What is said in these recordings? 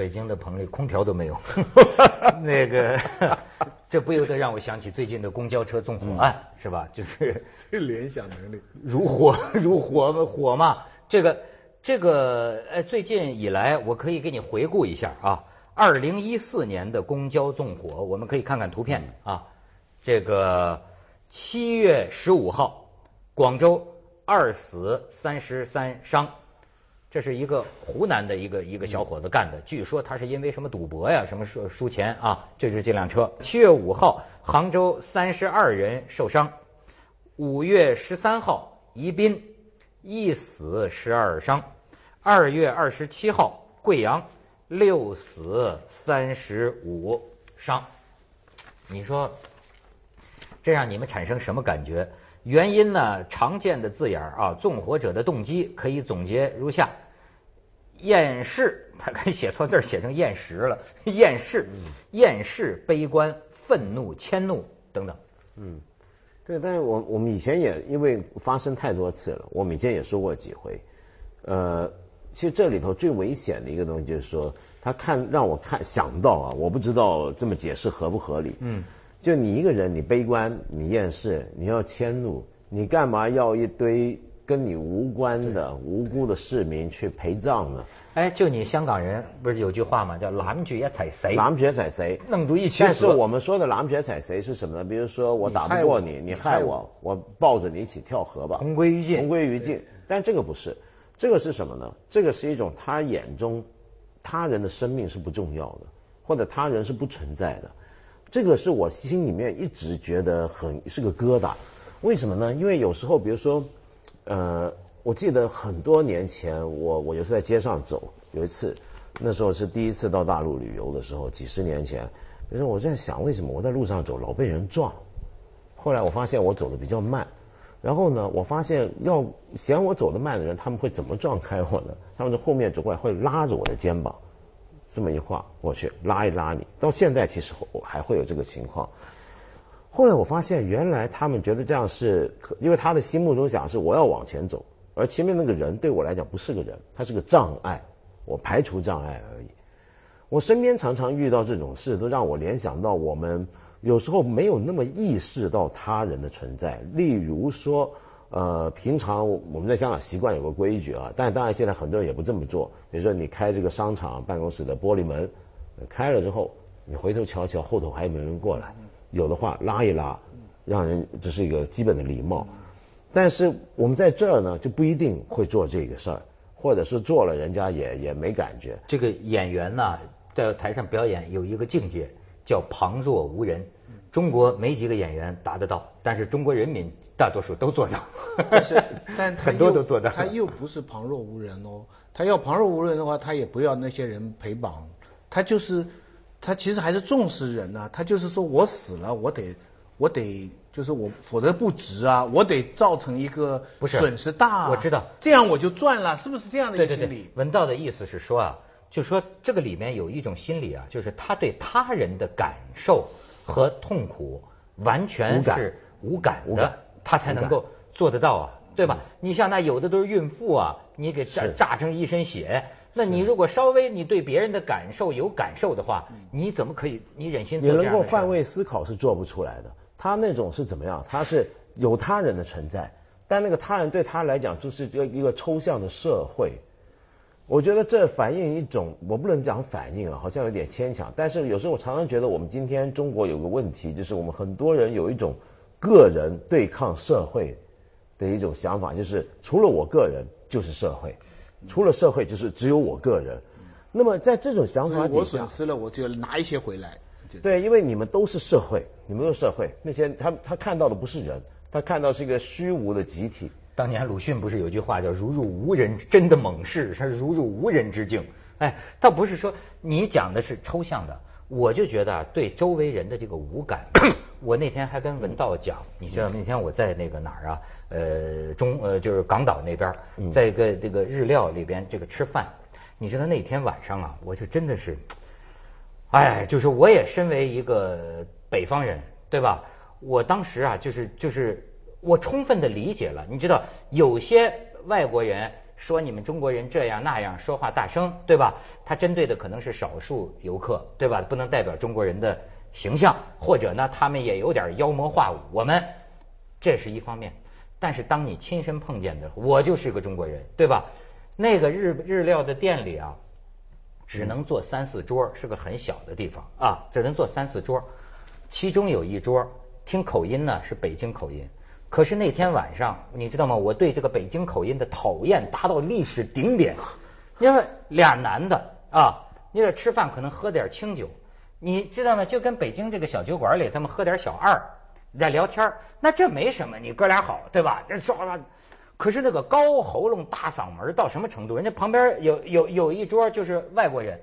北京的棚里空调都没有，那个 这不由得让我想起最近的公交车纵火案，是吧？就是 这联想能力如火如火火嘛。这个这个呃，最近以来，我可以给你回顾一下啊。二零一四年的公交纵火，我们可以看看图片啊。这个七月十五号，广州二死三十三伤。这是一个湖南的一个一个小伙子干的，据说他是因为什么赌博呀，什么输输钱啊？这是这辆车。七月五号，杭州三十二人受伤。五月十三号，宜宾一死十二伤。二月二十七号，贵阳六死三十五伤。你说，这让你们产生什么感觉？原因呢？常见的字眼啊，纵火者的动机可以总结如下：厌世，他可以写错字写成厌食了。厌世、厌世、悲观、愤怒、迁怒等等。嗯，对，但是我我们以前也因为发生太多次了，我们以前也说过几回。呃，其实这里头最危险的一个东西就是说，他看让我看想到啊，我不知道这么解释合不合理。嗯。就你一个人，你悲观，你厌世，你要迁怒，你干嘛要一堆跟你无关的无辜的市民去陪葬呢？哎，就你香港人不是有句话吗？叫拦住一踩谁？拦住一踩谁？弄住一群。但是我们说的拦住一踩谁是什么呢？比如说我打不过你，你害我，我抱着你一起跳河吧。同归于尽。同归于尽。但这个不是，这个是什么呢？这个是一种他眼中他人的生命是不重要的，或者他人是不存在的。这个是我心里面一直觉得很是个疙瘩，为什么呢？因为有时候，比如说，呃，我记得很多年前，我我有时在街上走，有一次，那时候是第一次到大陆旅游的时候，几十年前，比如说我在想，为什么我在路上走老被人撞？后来我发现我走的比较慢，然后呢，我发现要嫌我走的慢的人，他们会怎么撞开我呢？他们从后面走过来，会拉着我的肩膀。这么一晃过去，拉一拉你，到现在其实我还会有这个情况。后来我发现，原来他们觉得这样是，因为他的心目中想是我要往前走，而前面那个人对我来讲不是个人，他是个障碍，我排除障碍而已。我身边常常遇到这种事，都让我联想到我们有时候没有那么意识到他人的存在，例如说。呃，平常我们在香港习惯有个规矩啊，但当然现在很多人也不这么做。比如说你开这个商场办公室的玻璃门，开了之后，你回头瞧瞧后头还有没有人过来，有的话拉一拉，让人这是一个基本的礼貌。但是我们在这儿呢，就不一定会做这个事儿，或者是做了人家也也没感觉。这个演员呢，在台上表演有一个境界叫旁若无人。中国没几个演员达得到，但是中国人民大多数都做到。但是，但很多都做到。他又不是旁若无人哦，他要旁若无人的话，他也不要那些人陪绑，他就是他其实还是重视人呐。他就是说我死了，我得我得就是我，否则不值啊，我得造成一个损失大。我知道，这样我就赚了，是不是这样的一个心理？文道的意思是说啊，就说这个里面有一种心理啊，就是他对他人的感受。和痛苦完全是无感的，他才能够做得到啊，对吧？你像那有的都是孕妇啊，你给炸炸成一身血，那你如果稍微你对别人的感受有感受的话，你怎么可以你忍心？你能够换位思考是做不出来的。他那种是怎么样？他是有他人的存在，但那个他人对他来讲就是一个一个抽象的社会。我觉得这反映一种，我不能讲反映啊，好像有点牵强。但是有时候我常常觉得，我们今天中国有个问题，就是我们很多人有一种个人对抗社会的一种想法，就是除了我个人就是社会，除了社会就是只有我个人。那么在这种想法底下，我损失了，我就拿一些回来。对，因为你们都是社会，你们都是社会，那些他他看到的不是人，他看到是一个虚无的集体。当年鲁迅不是有句话叫“如入无人”，真的猛士是如入无人之境。哎，倒不是说你讲的是抽象的，我就觉得对周围人的这个无感。我那天还跟文道讲，你知道那天我在那个哪儿啊？呃，中呃就是港岛那边，在一个这个日料里边这个吃饭。你知道那天晚上啊，我就真的是，哎，就是我也身为一个北方人，对吧？我当时啊，就是就是。我充分的理解了，你知道，有些外国人说你们中国人这样那样，说话大声，对吧？他针对的可能是少数游客，对吧？不能代表中国人的形象，或者呢，他们也有点妖魔化我们，这是一方面。但是当你亲身碰见的，我就是个中国人，对吧？那个日日料的店里啊，只能坐三四桌，是个很小的地方啊，只能坐三四桌。其中有一桌听口音呢是北京口音，可是那天晚上你知道吗？我对这个北京口音的讨厌达到历史顶点，因为俩男的啊，你这吃饭可能喝点清酒，你知道吗？就跟北京这个小酒馆里他们喝点小二在聊天那这没什么，你哥俩好对吧？这说话。可是那个高喉咙、大嗓门到什么程度？人家旁边有有有一桌就是外国人，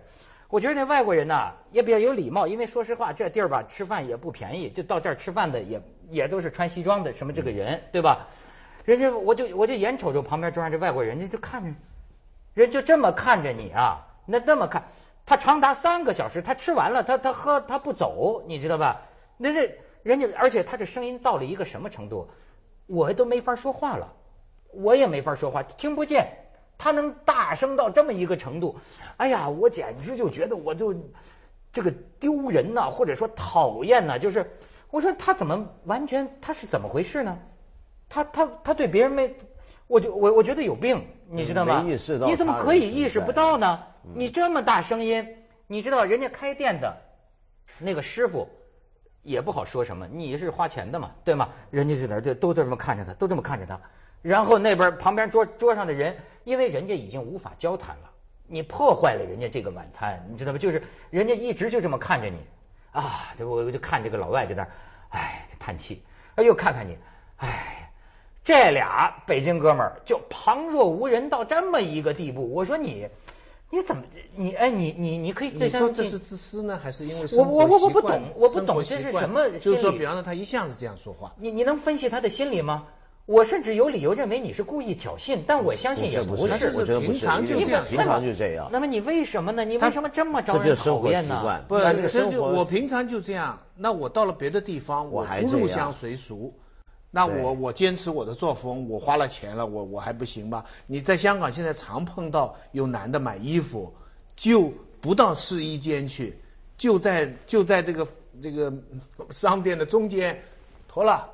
我觉得那外国人呐也比较有礼貌，因为说实话这地儿吧吃饭也不便宜，就到这儿吃饭的也也都是穿西装的什么这个人对吧？人家我就我就眼瞅着旁边桌上这外国人，家就看着，人就这么看着你啊，那那么看，他长达三个小时，他吃完了他他喝他不走，你知道吧？那这人家而且他这声音到了一个什么程度，我都没法说话了。我也没法说话，听不见。他能大声到这么一个程度，哎呀，我简直就觉得我就这个丢人呐，或者说讨厌呐。就是我说他怎么完全他是怎么回事呢？他他他对别人没，我就我我觉得有病，你知道吗？没意识到。你怎么可以意识不到呢？你这么大声音，你知道人家开店的那个师傅也不好说什么，你是花钱的嘛，对吗？人家在那就都这么看着他，都这么看着他。然后那边旁边桌桌上的人，因为人家已经无法交谈了，你破坏了人家这个晚餐，你知道吗？就是人家一直就这么看着你，啊，我我就看这个老外在那，唉，叹气，哎又看看你，唉，这俩北京哥们儿就旁若无人到这么一个地步，我说你，你怎么你哎你你你可以你说这是自私呢，还是因为我我我我不懂我不懂这是什么就是说，比方说他一向是这样说话，你你能分析他的心理吗？我甚至有理由认为你是故意挑衅，但我相信也不是。我觉得平常就这样，平常就这样。那么你为什么呢？你为什么这么招人讨厌呢？不，这就我平常就这样。那我到了别的地方，我不入乡随俗。那我我坚持我的作风，我花了钱了，我我还不行吗？你在香港现在常碰到有男的买衣服，就不到试衣间去，就在就在这个这个商店的中间脱了。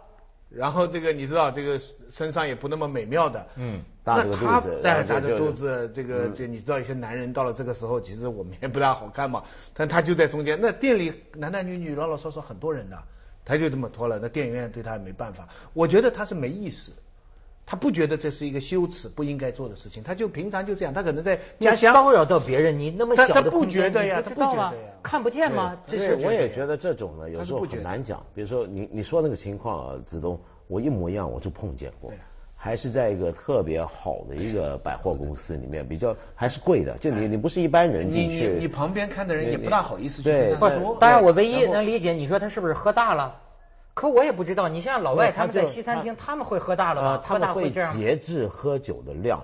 然后这个你知道，这个身上也不那么美妙的，嗯，大着肚子，大着肚子，这个这你知道，一些男人到了这个时候，其实我们也不大好看嘛。但他就在中间，那店里男男女女老老少少很多人的，他就这么脱了，那店员对他也没办法。我觉得他是没意识。他不觉得这是一个羞耻不应该做的事情，他就平常就这样，他可能在家乡骚扰到别人，你那么小的不觉得呀，他不觉得呀，看不见吗？这是我也觉得这种呢，有时候很难讲。比如说你你说那个情况啊，子东，我一模一样，我就碰见过，还是在一个特别好的一个百货公司里面，比较还是贵的，就你你不是一般人进去，你你旁边看的人也不大好意思去对，当然我唯一能理解，你说他是不是喝大了？可我也不知道，你像老外他们在西餐厅，他们会喝大了吗？他们会节制喝酒的量，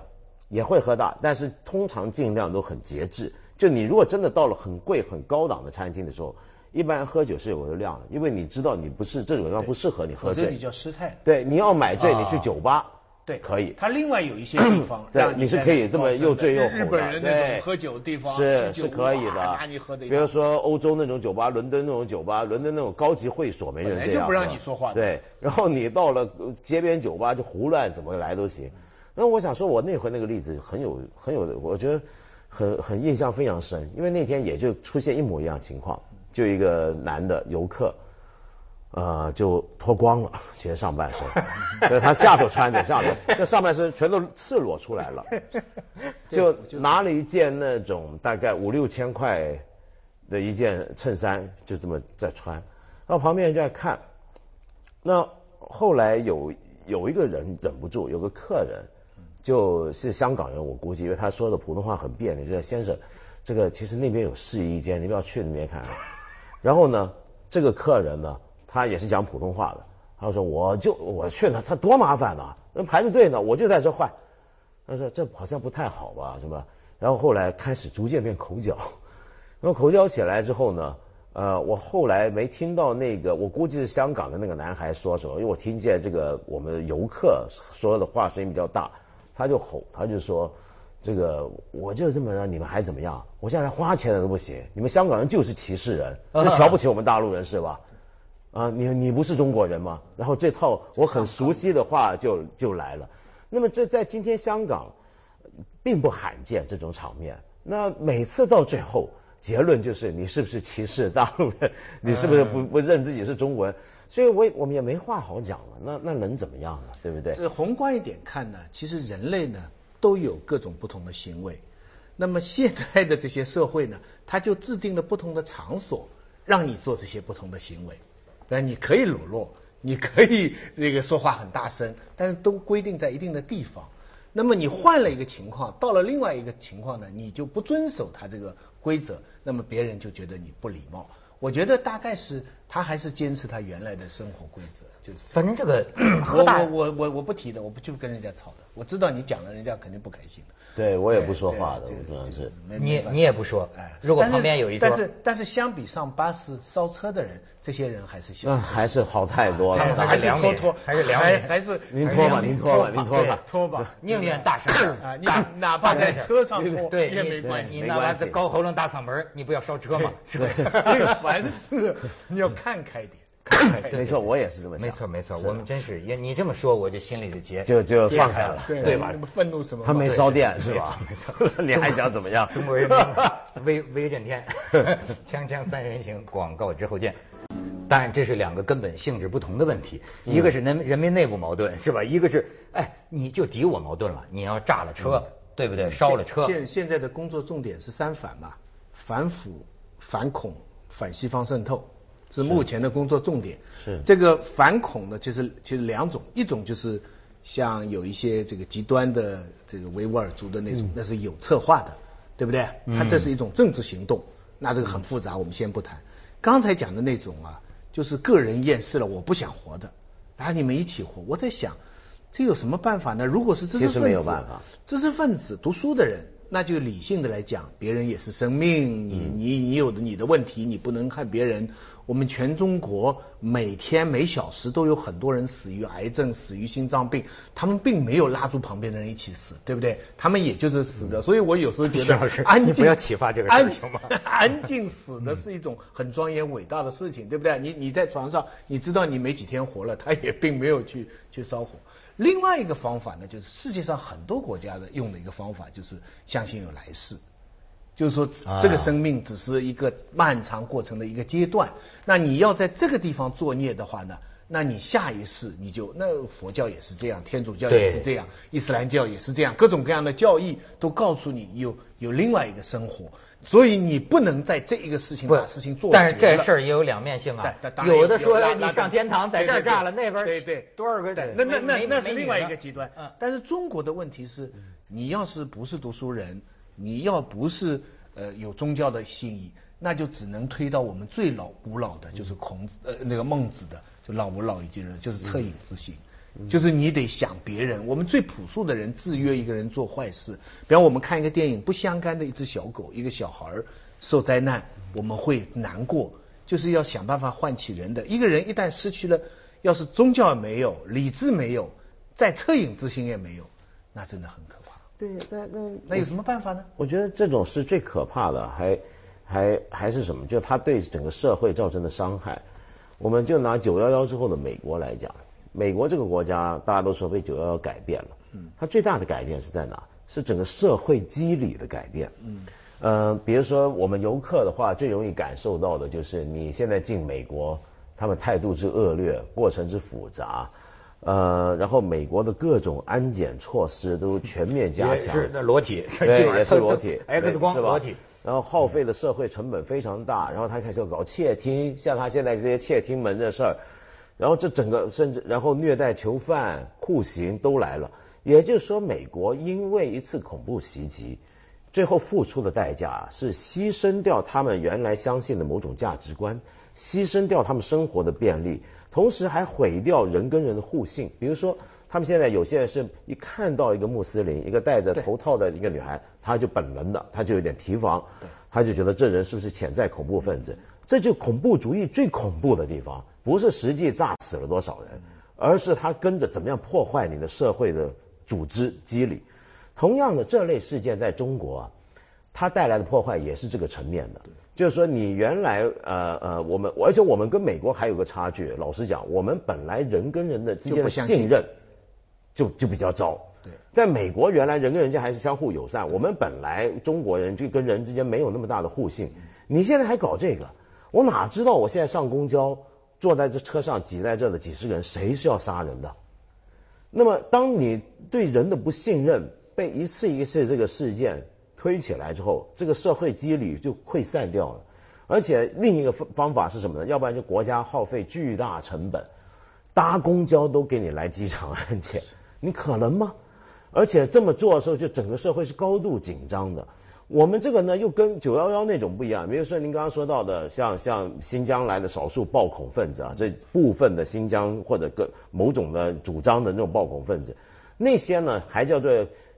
也会喝大，但是通常尽量都很节制。就你如果真的到了很贵很高档的餐厅的时候，一般喝酒是有个量的，因为你知道你不是这种地方不适合你喝醉。这叫失态。对，你要买醉，你去酒吧。对，可以。他另外有一些 地方，对，你是可以这么又醉又日本人那种喝酒的地方是是可以的。比如说欧洲那种酒吧，伦敦那种酒吧，伦敦那种高级会所没人这样。就不让你说话。对，然后你到了街边酒吧就胡乱怎么来都行。那我想说，我那回那个例子很有很有，我觉得很很印象非常深，因为那天也就出现一模一样情况，就一个男的游客。呃，就脱光了，其实上半身，就他下头穿着，下头那上半身全都赤裸出来了，就拿了一件那种大概五六千块的一件衬衫，就这么在穿，然后旁边人就在看，那后来有有一个人忍不住，有个客人就是香港人，我估计因为他说的普通话很别扭，就说先生，这个其实那边有试衣间，你不要去那边看，然后呢，这个客人呢。他也是讲普通话的，他说我就我去了，他多麻烦呐，人排着队呢，我就在这换。他说这好像不太好吧，是吧？然后后来开始逐渐变口角，然后口角起来之后呢，呃，我后来没听到那个，我估计是香港的那个男孩说什么，因为我听见这个我们游客说的话声音比较大，他就吼，他就说，这个我就这么让你们还怎么样？我现在连花钱的都不行，你们香港人就是歧视人，就瞧不起我们大陆人是吧？啊，你你不是中国人吗？然后这套我很熟悉的话就就来了。那么这在今天香港并不罕见这种场面。那每次到最后结论就是你是不是歧视大陆人？你是不是不不认自己是中国人？所以我我们也没话好讲了。那那能怎么样呢？对不对？这宏观一点看呢，其实人类呢都有各种不同的行为。那么现代的这些社会呢，它就制定了不同的场所，让你做这些不同的行为。那你可以裸露，你可以这个说话很大声，但是都规定在一定的地方。那么你换了一个情况，到了另外一个情况呢，你就不遵守他这个规则，那么别人就觉得你不礼貌。我觉得大概是他还是坚持他原来的生活规则，就是反正这个我我我我我不提的，我不就跟人家吵的。我知道你讲了，人家肯定不开心的。对我也不说话的，对我可能是。你你也不说，哎，如果旁边有一桌，但是但是相比上巴士烧车的人，这些人还是小还是好太多了。还是拖拖，还是两还还是您拖吧，您拖吧，您拖吧，拖吧，宁愿大声啊，你哪 怕在车上拖对也没关系，你哪怕是高喉咙大嗓门，你不要烧车嘛，是吧？所以凡事你要看开点。没错，我也是这么想。没错没错，我们真是也你这么说，我就心里的结就就放下了，对吧？愤怒什么？他没烧电是吧？没错，你还想怎么样？中国人民 威威震天，锵锵三人行，广告之后见。当然，这是两个根本性质不同的问题，一个是人人民内部矛盾是吧？一个是哎，你就敌我矛盾了，你要炸了车，对不对？烧了车。现现在的工作重点是三反嘛，反腐、反恐、反西方渗透。是目前的工作重点。是这个反恐呢，其实其实两种，一种就是像有一些这个极端的这个维吾尔族的那种，那是有策划的，对不对？他这是一种政治行动，那这个很复杂，我们先不谈。刚才讲的那种啊，就是个人厌世了，我不想活的，然后你们一起活。我在想，这有什么办法呢？如果是知识分子，没有办法。知识分子读书的人。那就理性的来讲，别人也是生命，你你你有的你的问题，你不能害别人。我们全中国每天每小时都有很多人死于癌症，死于心脏病，他们并没有拉住旁边的人一起死，对不对？他们也就是死的。所以我有时候觉得，安静不要启发这个事情嘛？安静死的是一种很庄严伟大的事情，对不对？你你在床上，你知道你没几天活了，他也并没有去去烧火。另外一个方法呢，就是世界上很多国家的用的一个方法，就是相信有来世，就是说这个生命只是一个漫长过程的一个阶段。那你要在这个地方作孽的话呢，那你下一世你就那佛教也是这样，天主教也是这样，伊斯兰教也是这样，各种各样的教义都告诉你有有另外一个生活。所以你不能在这一个事情把事情做但是这事儿也有两面性啊。有的说你上天堂，在这儿炸了，那边对对多少个？那那那那是另外一个极端。但是中国的问题是，你要是不是读书人，你要不是呃有宗教的信义，那就只能推到我们最老古老的，就是孔子呃那个孟子的，就老吾老以及人，就是恻隐之心。就是你得想别人，我们最朴素的人制约一个人做坏事。比方我们看一个电影，不相干的一只小狗，一个小孩儿受灾难，我们会难过。就是要想办法唤起人的。一个人一旦失去了，要是宗教没有，理智没有，再恻隐之心也没有，那真的很可怕。对，那那那有什么办法呢？我觉得这种是最可怕的，还还还是什么？就他对整个社会造成的伤害。我们就拿九幺幺之后的美国来讲。美国这个国家，大家都说被九幺幺改变了。嗯，它最大的改变是在哪？是整个社会机理的改变。嗯，呃，比如说我们游客的话，最容易感受到的就是你现在进美国，他们态度之恶劣，过程之复杂，呃，然后美国的各种安检措施都全面加强。是那裸体，对，也是裸体，X 光裸体。然后耗费的社会成本非常大，然后他开始要搞窃听，像他现在这些窃听门的事儿。然后这整个甚至然后虐待囚犯、酷刑都来了，也就是说，美国因为一次恐怖袭击，最后付出的代价是牺牲掉他们原来相信的某种价值观，牺牲掉他们生活的便利，同时还毁掉人跟人的互信。比如说，他们现在有些人是一看到一个穆斯林，一个戴着头套的一个女孩，他就本能的他就有点提防，他就觉得这人是不是潜在恐怖分子？这就恐怖主义最恐怖的地方。不是实际炸死了多少人，而是他跟着怎么样破坏你的社会的组织机理。同样的，这类事件在中国啊，它带来的破坏也是这个层面的。就是说，你原来呃呃，我们而且我们跟美国还有个差距。老实讲，我们本来人跟人的之间的信任就就比较糟。对，在美国原来人跟人家还是相互友善，我们本来中国人就跟人之间没有那么大的互信。你现在还搞这个，我哪知道我现在上公交坐在这车上挤在这的几十个人，谁是要杀人的？那么，当你对人的不信任被一次一次这个事件推起来之后，这个社会机理就溃散掉了。而且另一个方方法是什么呢？要不然就国家耗费巨大成本，搭公交都给你来机场安检，你可能吗？而且这么做的时候，就整个社会是高度紧张的。我们这个呢，又跟九幺幺那种不一样。比如说您刚刚说到的，像像新疆来的少数暴恐分子啊，这部分的新疆或者各某种的主张的那种暴恐分子，那些呢还叫做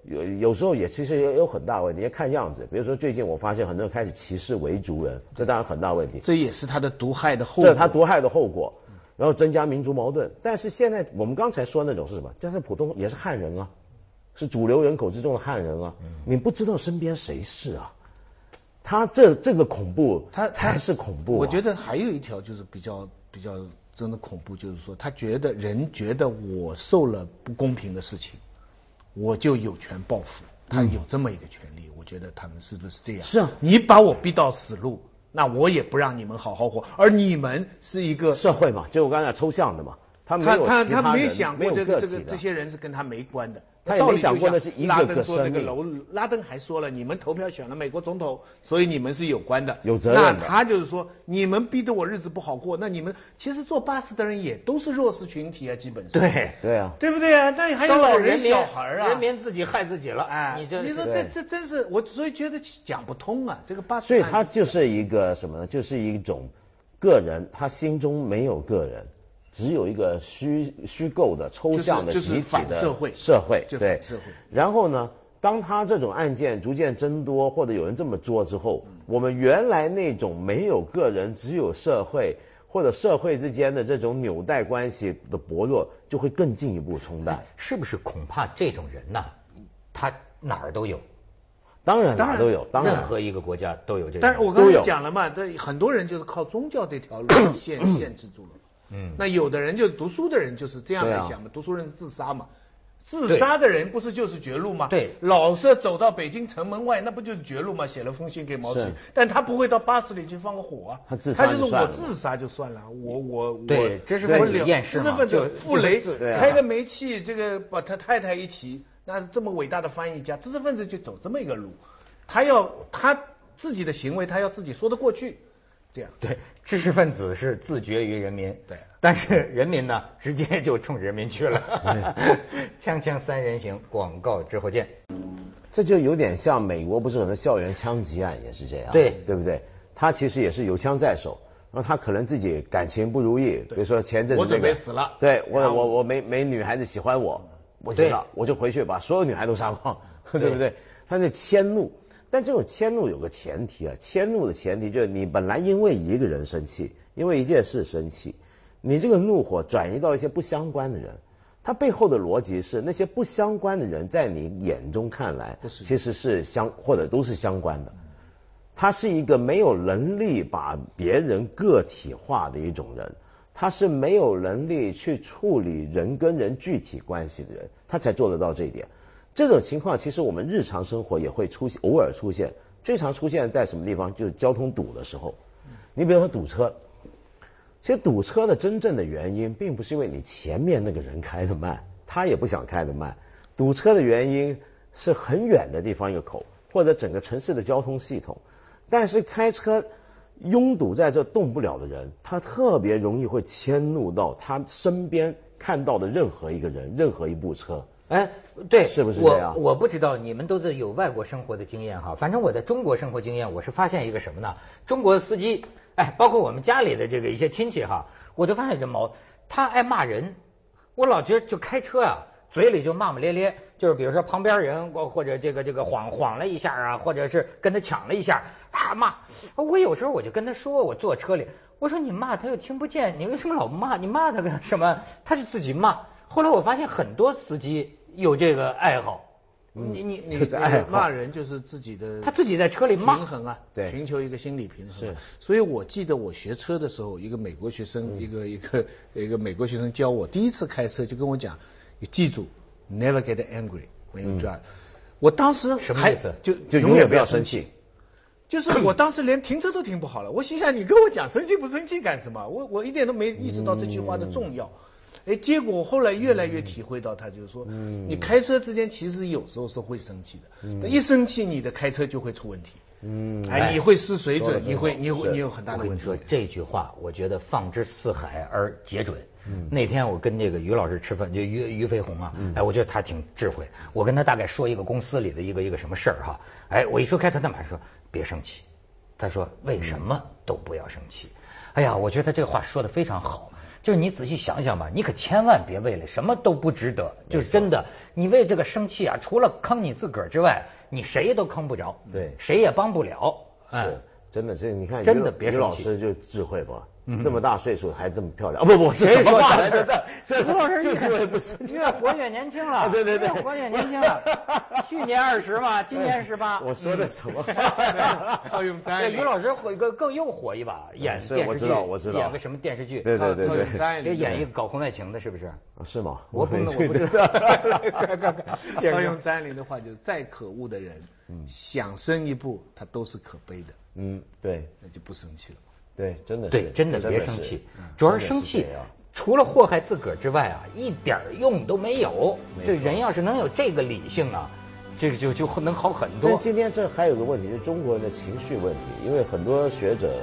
有有时候也其实也有很大问题。看样子，比如说最近我发现很多人开始歧视维族人，这当然很大问题。这也是他的毒害的后果。这是他毒害的后果，然后增加民族矛盾。但是现在我们刚才说那种是什么？这是普通也是汉人啊。是主流人口之中的汉人啊，你不知道身边谁是啊？他这这个恐怖，他才是恐怖。我觉得还有一条就是比较比较真的恐怖，就是说他觉得人觉得我受了不公平的事情，我就有权报复，他有这么一个权利。我觉得他们是不是这样？是啊，你把我逼到死路，那我也不让你们好好活。而你们是一个社会嘛，就我刚才抽象的嘛，他他他他没想过这个这个这些人是跟他没关的。他也没想过的是一个个生命。拉登还说了，你们投票选了美国总统，所以你们是有关的，有责任那他就是说，你们逼得我日子不好过，那你们其实坐巴士的人也都是弱势群体啊，基本上。对对啊，对不对啊？那还有老人小孩啊，人民自己害自己了。哎，你这你说这这真是我，所以觉得讲不通啊。这个巴士。所以他就是一个什么呢？就是一种个人，他心中没有个人。只有一个虚虚构的抽象的集体的社会，社会对社会。然后呢，当他这种案件逐渐增多，或者有人这么做之后，我们原来那种没有个人，只有社会，或者社会之间的这种纽带关系的薄弱，就会更进一步冲淡。是不是？恐怕这种人呐，他哪儿都有。当然，哪儿都有，当然任何一个国家都有这。但是我刚才讲了嘛，这很多人就是靠宗教这条路 限限制住了。嗯，那有的人就读书的人就是这样来想嘛，读书人自杀嘛，自杀的人不是就是绝路吗？对，老是走到北京城门外，那不就是绝路吗？写了封信给毛主席，但他不会到巴士里去放个火啊，他自杀他就是我自杀就算了，我我我，对，这是分子验尸嘛，就傅雷开个煤气，这个把他太太一起，那是这么伟大的翻译家，知识分子就走这么一个路，他要他自己的行为，他要自己说得过去。这样对，知识分子是自绝于人民，对，但是人民呢，直接就冲人民去了。枪枪 三人行，广告之后见。这就有点像美国，不是很多校园枪击案也是这样，对对不对？他其实也是有枪在手，然后他可能自己感情不如意，比如说前阵子我准备死了，对我我我没没女孩子喜欢我，我知道，我就回去把所有女孩都杀光，对 不对？他那迁怒。但这种迁怒有个前提啊，迁怒的前提就是你本来因为一个人生气，因为一件事生气，你这个怒火转移到一些不相关的人，他背后的逻辑是那些不相关的人在你眼中看来，其实是相或者都是相关的。他是一个没有能力把别人个体化的一种人，他是没有能力去处理人跟人具体关系的人，他才做得到这一点。这种情况其实我们日常生活也会出现，偶尔出现，最常出现在什么地方？就是交通堵的时候。你比如说堵车，其实堵车的真正的原因，并不是因为你前面那个人开的慢，他也不想开的慢。堵车的原因是很远的地方一个口，或者整个城市的交通系统。但是开车拥堵在这动不了的人，他特别容易会迁怒到他身边看到的任何一个人，任何一部车。哎，对，是不是这样？我我不知道，你们都是有外国生活的经验哈。反正我在中国生活经验，我是发现一个什么呢？中国司机，哎，包括我们家里的这个一些亲戚哈，我就发现这毛，他爱骂人。我老觉得就开车啊，嘴里就骂骂咧咧，就是比如说旁边人或者这个这个晃晃了一下啊，或者是跟他抢了一下，他骂。我有时候我就跟他说，我坐车里，我说你骂他又听不见，你为什么老骂？你骂他干什么？他就自己骂。后来我发现很多司机。有这个爱好，你你你骂人就是自己的，他自己在车里骂。平衡啊，对。寻求一个心理平衡所以我记得我学车的时候，一个美国学生，一个一个一个美国学生教我，第一次开车就跟我讲，你记住，never get angry when you drive。我当时还什么意思？就就永远不要生气。就是。我当时连停车都停不好了，我心想你跟我讲生气不生气干什么？我我一点都没意识到这句话的重要。哎，结果后来越来越体会到，他就是说，你开车之间其实有时候是会生气的，但一生气你的开车就会出问题。嗯哎，你会失水准，你会你会你有很大的问题我跟你说。这句话，我觉得放之四海而皆准。那天我跟这个于老师吃饭，就于于飞鸿啊，哎，我觉得他挺智慧。我跟他大概说一个公司里的一个一个什么事儿哈，哎，我一说开，他他马上说别生气。他说为什么都不要生气？哎呀，我觉得他这个话说的非常好。就是你仔细想想吧，你可千万别为了什么都不值得，就是真的，你为这个生气啊，除了坑你自个儿之外，你谁都坑不着，对谁也帮不了。哎是，真的是你看，真的别生气老师就智慧吧，这么大岁数还这么漂亮，啊不不，这什么谁说话来的着？这吴老师就是越活越年轻了，啊对对对越活越年轻了。去年二十嘛，今年十八。我说的什么话？要用张爱玲这于老师火更更又火一把，演电视剧，是我知道我知道演个什么电视剧？对对对对他用张爱玲演一个搞婚外情的，是不是？啊是吗？我不能，我不知去道。要用张爱玲的话，就是再可恶的人，想生一步，他都是可悲的，嗯，对那就不生气了。对，真的是，对，真的别生气，主要是生气，除了祸害自个儿之外啊，一点用都没有。这人要是能有这个理性啊，这个就就能好很多。但今天这还有个问题，就是中国人的情绪问题，因为很多学者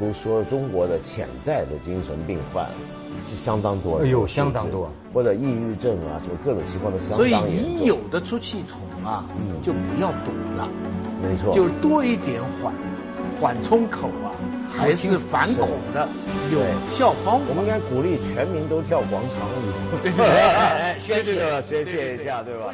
都说中国的潜在的精神病患是相当多的，哎呦相当多，或者抑郁症啊，什么各种情况都相当所以严重。你有的出气筒啊，嗯就不要堵了，没错，就多一点缓缓冲口啊，还是反恐的有效方法。我们。应该鼓励全民都跳广场舞，对宣 泄。宣泄一下，对吧？